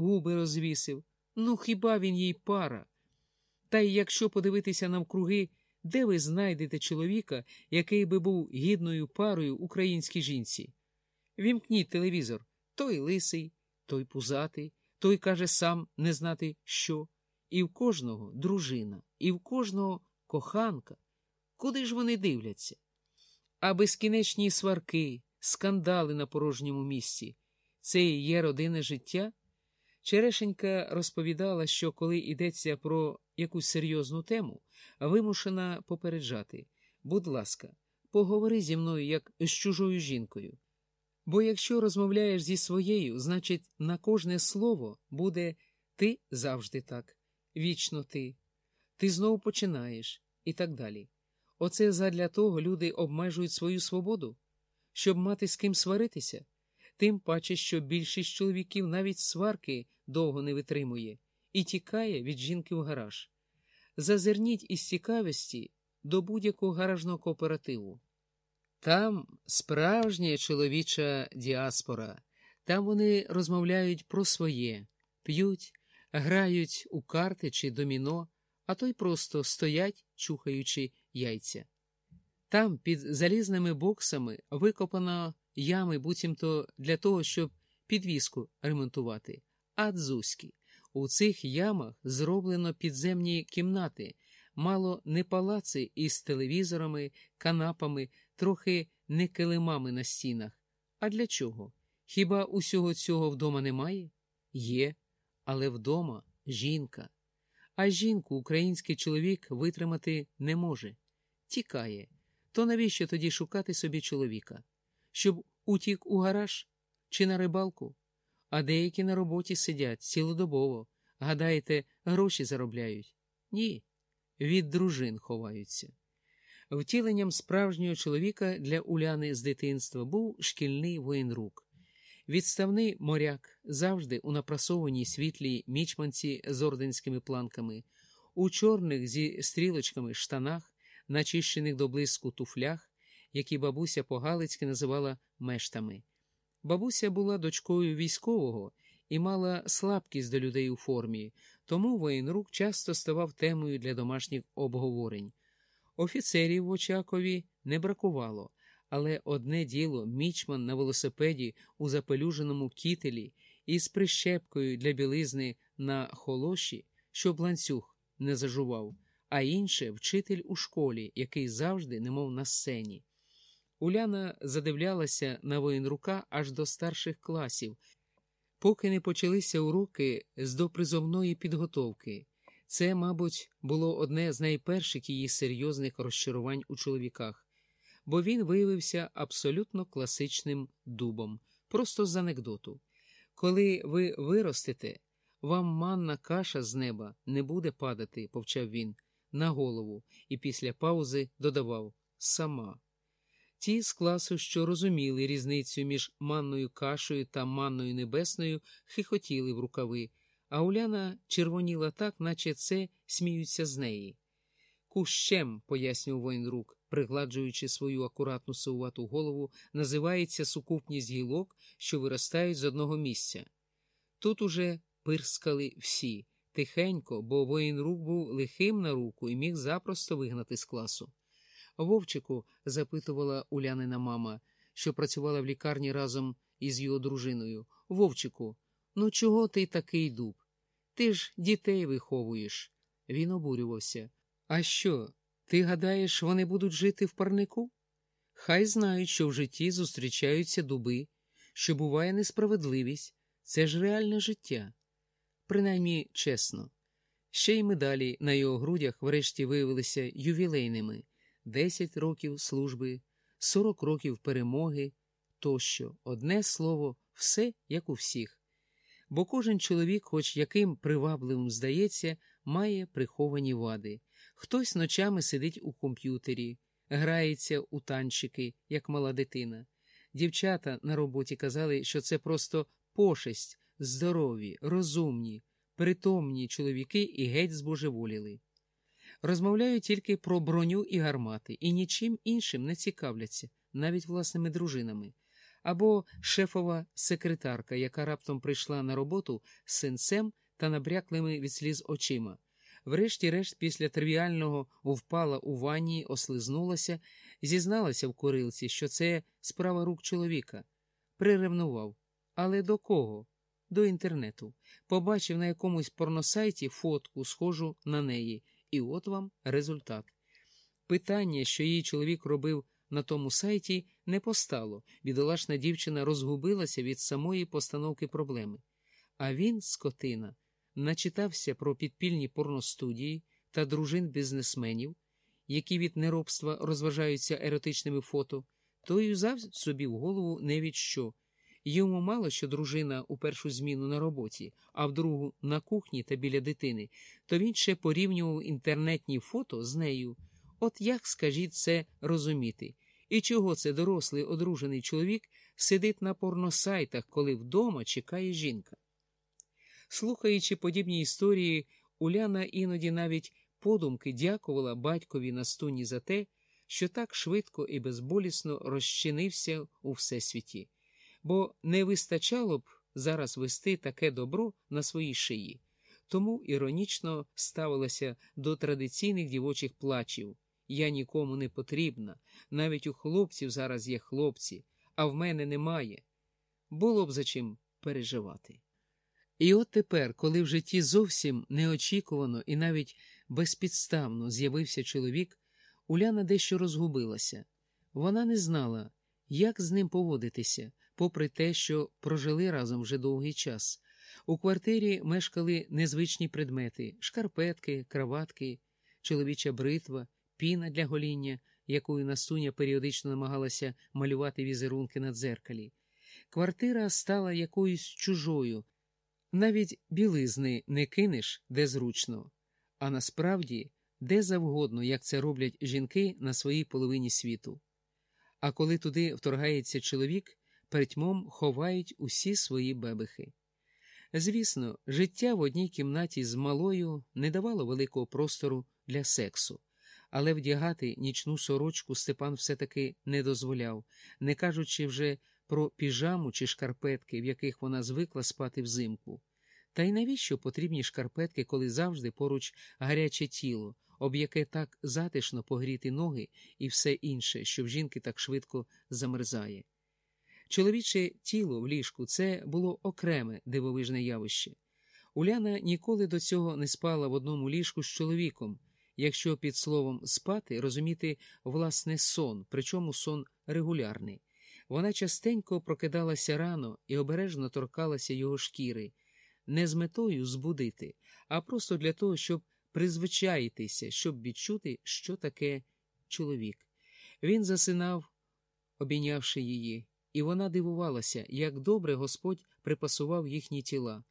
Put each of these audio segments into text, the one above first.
губи розвісив. Ну, хіба він їй пара? Та й якщо подивитися навкруги, де ви знайдете чоловіка, який би був гідною парою українській жінці? Вімкніть телевізор той лисий, той пузатий, той каже сам не знати що. І в кожного дружина, і в кожного коханка. Куди ж вони дивляться? А безкінечні сварки, скандали на порожньому місці це і є родинне життя? Черешенька розповідала, що коли йдеться про якусь серйозну тему, вимушена попереджати будь ласка, поговори зі мною як з чужою жінкою. Бо якщо розмовляєш зі своєю, значить на кожне слово буде ти завжди так, вічно ти, ти знову починаєш і так далі. Оце задля того люди обмежують свою свободу, щоб мати з ким сваритися, тим паче, що більшість чоловіків навіть сварки довго не витримує і тікає від жінки в гараж. Зазирніть із цікавості до будь-якого гаражного кооперативу. Там справжня чоловіча діаспора, там вони розмовляють про своє, п'ють, грають у карти чи доміно, а то й просто стоять, чухаючи яйця. Там, під залізними боксами, викопано ями, буцімто для того, щоб підвіску ремонтувати, а. У цих ямах зроблено підземні кімнати, мало не палаци із телевізорами, канапами, трохи не килимами на стінах. А для чого? Хіба усього цього вдома немає? Є, але вдома жінка. А жінку український чоловік витримати не може. Тікає. То навіщо тоді шукати собі чоловіка? Щоб утік у гараж чи на рибалку? А деякі на роботі сидять цілодобово. Гадаєте, гроші заробляють? Ні, від дружин ховаються. Втіленням справжнього чоловіка для Уляни з дитинства був шкільний воєнрук. Відставний моряк завжди у напрасованій світлій мічманці з орденськими планками, у чорних зі стрілочками штанах, начищених до блиску туфлях, які бабуся по-галицьки називала мештами. Бабуся була дочкою військового і мала слабкість до людей у формі, тому воєнрук часто ставав темою для домашніх обговорень. Офіцерів в Очакові не бракувало, але одне діло мічман на велосипеді у запелюженому кітелі із прищепкою для білизни на холоші, щоб ланцюг не зажував, а інше вчитель у школі, який завжди, немов на сцені. Уляна задивлялася на воєнрука аж до старших класів, поки не почалися уроки з допризовної підготовки. Це, мабуть, було одне з найперших її серйозних розчарувань у чоловіках, бо він виявився абсолютно класичним дубом, просто з анекдоту. Коли ви виростете, вам манна каша з неба не буде падати, повчав він, на голову, і після паузи додавав сама. Ті з класу, що розуміли різницю між манною кашею та манною небесною, хихотіли в рукави, а Уляна червоніла так, наче це сміються з неї. Кущем, пояснював воєнрук, пригладжуючи свою акуратну сувату голову, називається сукупність гілок, що виростають з одного місця. Тут уже пирскали всі тихенько, бо воєнрук був лихим на руку і міг запросто вигнати з класу. Вовчику, запитувала Улянина мама, що працювала в лікарні разом із його дружиною. Вовчику, ну чого ти такий дуб? Ти ж дітей виховуєш. Він обурювався. А що, ти гадаєш, вони будуть жити в парнику? Хай знають, що в житті зустрічаються дуби, що буває несправедливість, це ж реальне життя. Принаймні чесно. Ще й медалі на його грудях врешті виявилися ювілейними. 10 років служби, 40 років перемоги тощо, одне слово, все як у всіх. Бо кожен чоловік, хоч яким привабливим здається, має приховані вади. Хтось ночами сидить у комп'ютері, грається у танчики, як мала дитина. Дівчата на роботі казали, що це просто пошесть, здорові, розумні, притомні чоловіки і геть збожеволіли. Розмовляють тільки про броню і гармати, і нічим іншим не цікавляться, навіть власними дружинами. або шефова секретарка, яка раптом прийшла на роботу з синцем та набряклими від сліз очима. Врешті-решт, після тривіального впала у ванні, ослизнулася, зізналася в курилці, що це справа рук чоловіка. Приревнував. Але до кого? До інтернету. Побачив на якомусь порносайті фотку, схожу на неї, і от вам результат. Питання, що її чоловік робив на тому сайті, не постало. Бідолашна дівчина розгубилася від самої постановки проблеми. А він, скотина, начитався про підпільні порностудії та дружин бізнесменів, які від неробства розважаються еротичними фото, то й взяв собі в голову не від що. Йому мало що дружина у першу зміну на роботі, а в другу на кухні та біля дитини, то він ще порівнював інтернетні фото з нею. От як, скажіть, це розуміти? І чого це дорослий одружений чоловік сидить на порносайтах, коли вдома чекає жінка? Слухаючи подібні історії, Уляна іноді навіть подумки дякувала батькові на стуні за те, що так швидко і безболісно розчинився у всесвіті, бо не вистачало б зараз вести таке добро на своїй шиї, тому іронічно ставилася до традиційних дівочих плачів. Я нікому не потрібна, навіть у хлопців зараз є хлопці, а в мене немає. Було б за чим переживати. І от тепер, коли в житті зовсім неочікувано і навіть безпідставно з'явився чоловік, Уляна дещо розгубилася. Вона не знала, як з ним поводитися, попри те, що прожили разом вже довгий час. У квартирі мешкали незвичні предмети шкарпетки, краватки, чоловіча бритва, піна для гоління, якою Настуня періодично намагалася малювати візерунки на дзеркалі. Квартира стала якоюсь чужою. Навіть білизни не кинеш де зручно, а насправді де завгодно, як це роблять жінки на своїй половині світу. А коли туди вторгається чоловік, передьмом ховають усі свої бебехи. Звісно, життя в одній кімнаті з малою не давало великого простору для сексу, але вдягати нічну сорочку Степан все-таки не дозволяв, не кажучи вже про піжаму чи шкарпетки, в яких вона звикла спати взимку. Та й навіщо потрібні шкарпетки, коли завжди поруч гаряче тіло, об яке так затишно погріти ноги і все інше, що в жінки так швидко замерзає? Чоловіче тіло в ліжку це було окреме дивовижне явище. Уляна ніколи до цього не спала в одному ліжку з чоловіком, якщо під словом спати розуміти власне сон, причому сон регулярний. Вона частенько прокидалася рано і обережно торкалася його шкіри, не з метою збудити, а просто для того, щоб призвичаїтися, щоб відчути, що таке чоловік. Він засинав, обійнявши її, і вона дивувалася, як добре Господь припасував їхні тіла.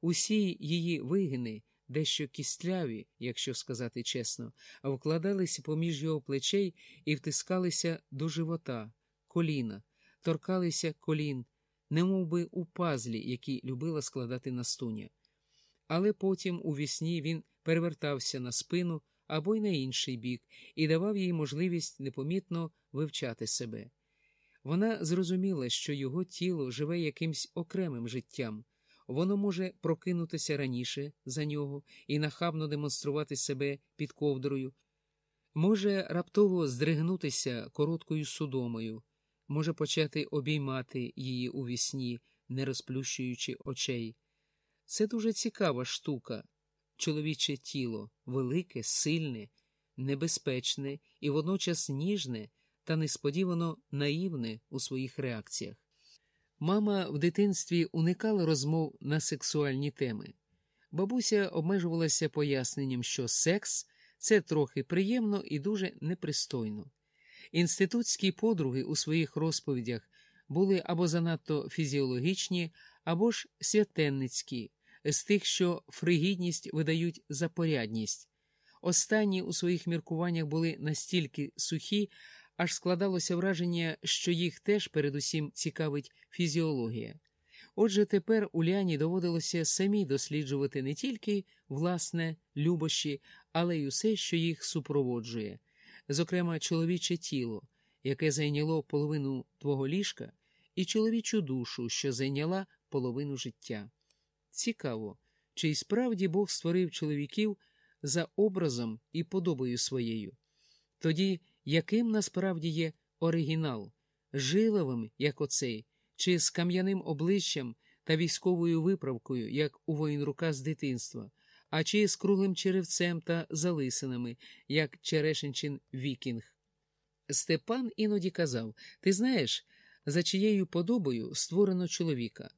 Усі її вигини, дещо кістляві, якщо сказати чесно, вкладалися поміж його плечей і втискалися до живота, коліна торкалися колін, немов би у пазлі, які любила складати на стуня. Але потім у вісні він перевертався на спину або й на інший бік і давав їй можливість непомітно вивчати себе. Вона зрозуміла, що його тіло живе якимсь окремим життям, воно може прокинутися раніше за нього і нахабно демонструвати себе під ковдрою, може раптово здригнутися короткою судомою може почати обіймати її у вісні, не розплющуючи очей. Це дуже цікава штука, чоловіче тіло, велике, сильне, небезпечне і водночас ніжне та несподівано наївне у своїх реакціях. Мама в дитинстві уникала розмов на сексуальні теми. Бабуся обмежувалася поясненням, що секс це трохи приємно і дуже непристойно. Інститутські подруги у своїх розповідях були або занадто фізіологічні, або ж святенницькі, з тих, що фригідність видають за порядність. Останні у своїх міркуваннях були настільки сухі, аж складалося враження, що їх теж передусім цікавить фізіологія. Отже, тепер Уляні доводилося самі досліджувати не тільки власне любощі, але й усе, що їх супроводжує зокрема чоловіче тіло, яке зайняло половину твого ліжка, і чоловічу душу, що зайняла половину життя. Цікаво, чи й справді Бог створив чоловіків за образом і подобою своєю. Тоді яким насправді є оригінал, жиловим, як оцей, чи з кам'яним обличчям та військовою виправкою, як у воїнрука з дитинства, а чи з круглим черевцем та залисинами, як черешенчин вікінг. Степан іноді казав Ти знаєш, за чиєю подобою створено чоловіка.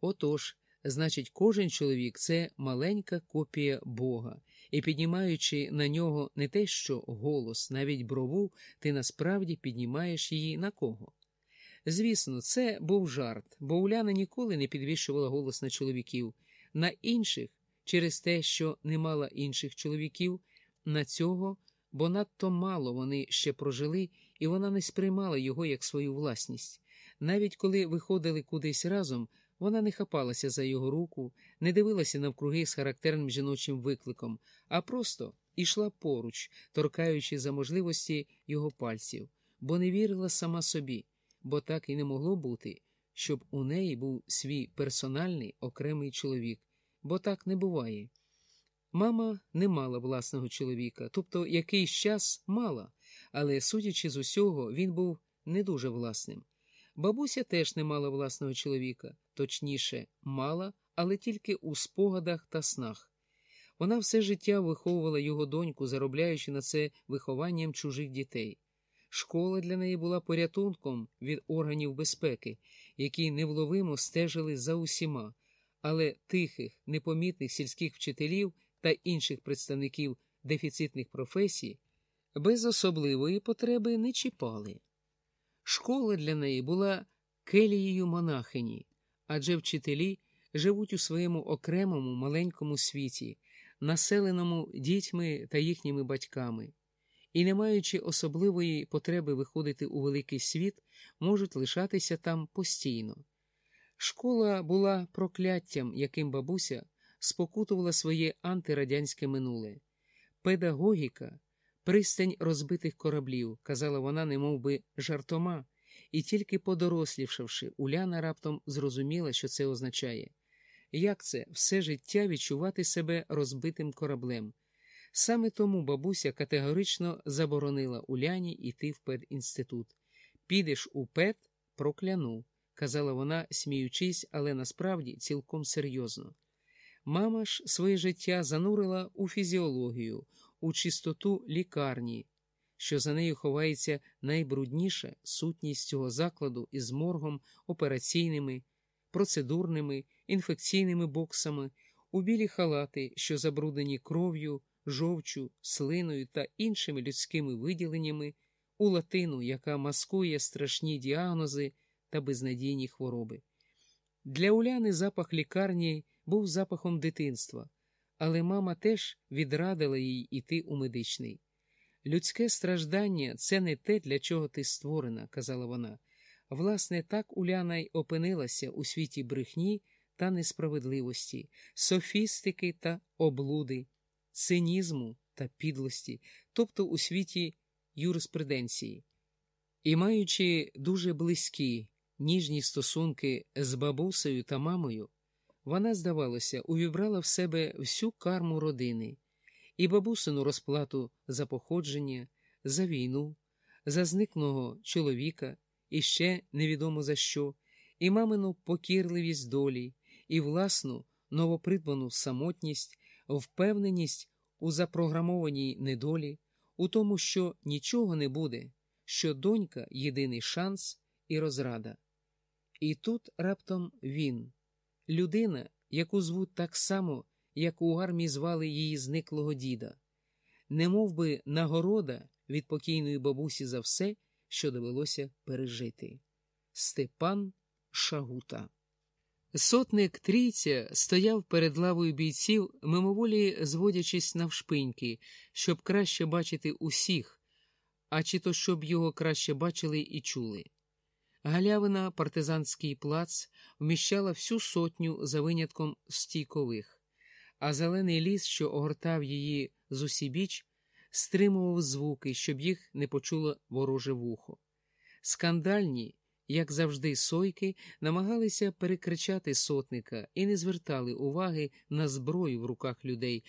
Отож, значить, кожен чоловік це маленька копія Бога, і піднімаючи на нього не те, що голос, навіть брову, ти насправді піднімаєш її на кого. Звісно, це був жарт, бо Уляна ніколи не підвищувала голос на чоловіків, на інших через те, що не мала інших чоловіків, на цього, бо надто мало вони ще прожили, і вона не сприймала його як свою власність. Навіть коли виходили кудись разом, вона не хапалася за його руку, не дивилася навкруги з характерним жіночим викликом, а просто ішла поруч, торкаючи за можливості його пальців, бо не вірила сама собі, бо так і не могло бути, щоб у неї був свій персональний окремий чоловік, бо так не буває. Мама не мала власного чоловіка, тобто якийсь час мала, але, судячи з усього, він був не дуже власним. Бабуся теж не мала власного чоловіка, точніше, мала, але тільки у спогадах та снах. Вона все життя виховувала його доньку, заробляючи на це вихованням чужих дітей. Школа для неї була порятунком від органів безпеки, які невловимо стежили за усіма, але тихих, непомітних сільських вчителів та інших представників дефіцитних професій без особливої потреби не чіпали. Школа для неї була келією монахині, адже вчителі живуть у своєму окремому маленькому світі, населеному дітьми та їхніми батьками, і, не маючи особливої потреби виходити у великий світ, можуть лишатися там постійно. Школа була прокляттям, яким бабуся спокутувала своє антирадянське минуле. Педагогіка пристань розбитих кораблів, казала вона, немов би жартома, і тільки подорослівшавши, Уляна раптом зрозуміла, що це означає. Як це все життя відчувати себе розбитим кораблем? Саме тому бабуся категорично заборонила Уляні йти в педінститут. Підеш у пед, прокляну, казала вона, сміючись, але насправді цілком серйозно. Мама ж своє життя занурила у фізіологію, у чистоту лікарні, що за нею ховається найбрудніша сутність цього закладу із моргом, операційними, процедурними, інфекційними боксами, у білі халати, що забруднені кров'ю, жовчу, слиною та іншими людськими виділеннями, у латину, яка маскує страшні діагнози та безнадійні хвороби. Для Уляни запах лікарні був запахом дитинства але мама теж відрадила їй іти у медичний. Людське страждання це не те, для чого ти створена, казала вона. Власне, так Уляна й опинилася у світі брехні та несправедливості, софістики та облуди, цинізму та підлості, тобто у світі юриспруденції. І маючи дуже близькі ніжні стосунки з бабусею та мамою, вона, здавалося, увібрала в себе всю карму родини і бабусину розплату за походження, за війну, за зниклого чоловіка і ще невідомо за що, і мамину покірливість долі, і власну новопридбану самотність, впевненість у запрограмованій недолі, у тому, що нічого не буде, що донька єдиний шанс і розрада. І тут раптом він людина, яку звуть так само, як у армії звали її зниклого діда, не би нагорода від покійної бабусі за все, що довелося пережити. Степан Шагута. Сотник трійця стояв перед лавою бійців, мимоволі зводячись навшпиньки, щоб краще бачити усіх, а чи то щоб його краще бачили і чули. Галявина партизанський плац вміщала всю сотню за винятком стійкових, а зелений ліс, що огортав її з усібіч, стримував звуки, щоб їх не почуло вороже вухо. Скандальні, Як завжди, сойки намагалися перекричати сотника і не звертали уваги на зброю в руках людей,